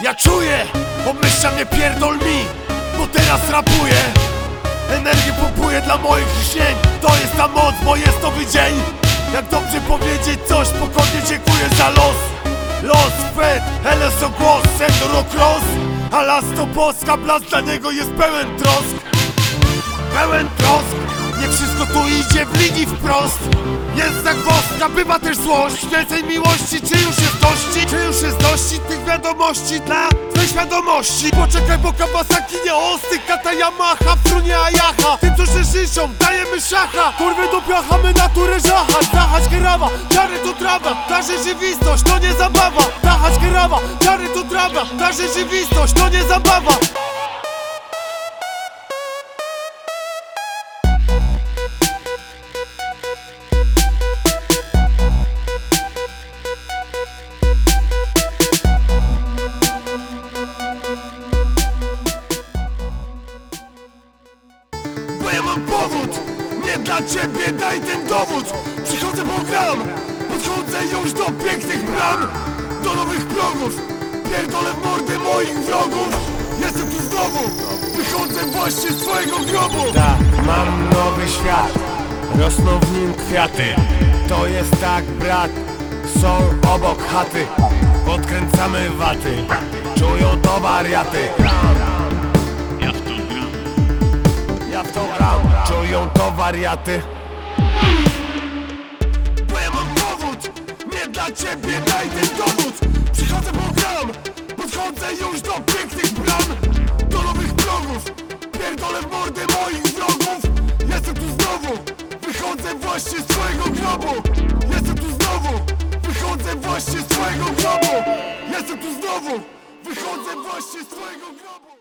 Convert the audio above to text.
Ja czuję, obmyśla mnie pierdol mi Bo teraz rapuję. Energię pompuję dla moich śnień To jest ta moc, bo jest nowy dzień. Jak dobrze powiedzieć coś, spokojnie dziękuję za los. Los, fed, LSO głos, Sendoro Cross A las to Polska, blask dla niego jest pełen trosk. Pełen trosk. Nie wszystko tu idzie w linii wprost. Jest zagwozdka, bywa też złość. Więcej miłości, czy już jest dości? Czy dości tych wiadomości dla Twej świadomości? Poczekaj, bo Kawasaki nie osty Kata Yamaha, w trunie Ayaha Tym, co się dajemy szacha. Kurwy do piacha, my naturę żachać Zachać kerawa, czary to trawa Ta rzeczywistość to nie zabawa. Zachać kerawa, czary to trawa Ta rzeczywistość to nie zabawa mam powód, nie dla ciebie daj ten dowód. Przychodzę po gram, podchodzę już do pięknych bram. Do nowych progów, pierdolę mordy moich wrogów. Jestem tu znowu, wychodzę właśnie z twojego grobu. Tak, mam nowy świat. Rosną w nim kwiaty. To jest tak brat. Są obok chaty. Podkręcamy waty. Czują to wariaty To gram Czują to wariaty. Bo ja mam powód, nie dla ciebie daj ten dowód. Przychodzę po gram, podchodzę już do pięknych bram. Do nowych progów, pierdolę w mordy moich wrogów. Jestem tu znowu, wychodzę właśnie z twojego grobu. Jestem tu znowu, wychodzę właśnie z twojego grobu. Jestem tu znowu, wychodzę właśnie z twojego grobu